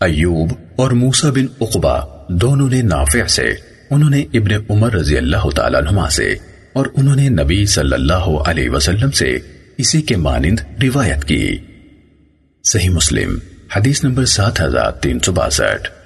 ایوب اور موسیٰ بن اقبا دونوں نے نافع سے، انہوں نے ابن عمر رضی اللہ تعالیٰ عنہ سے، اور انہوں نے نبی صلی اللہ علیہ وسلم سے اسی کے مانند روایت کی۔ صحیح مسلم، حدیث نمبر سات ہزار تین سو باسٹھ۔